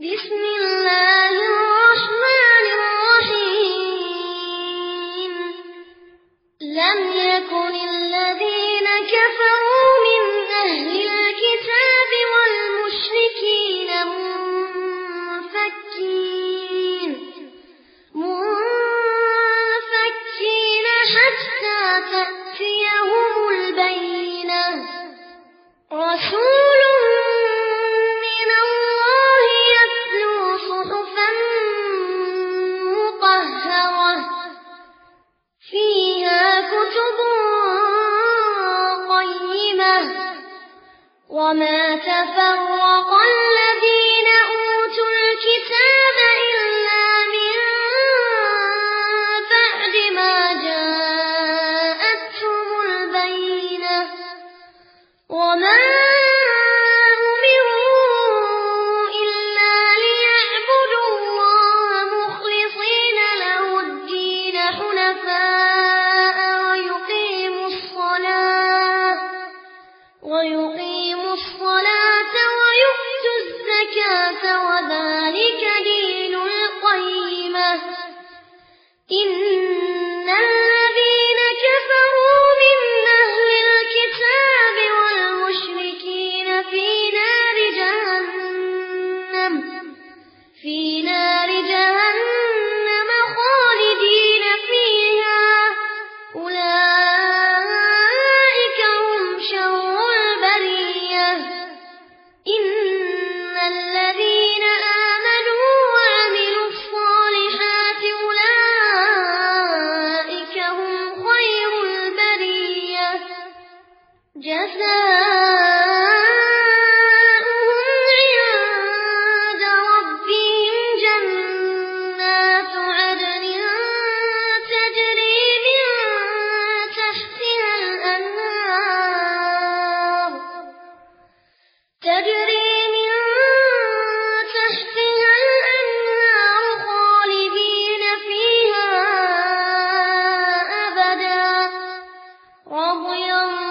بسم الله الرحمن الرحيم. لم وما تفرق إن جزاؤهم عند ربهم جنات عدن تجري من تحتها الأنهار. تجري من تحتها الأنهار خالدين فيها أبدا. رضي الله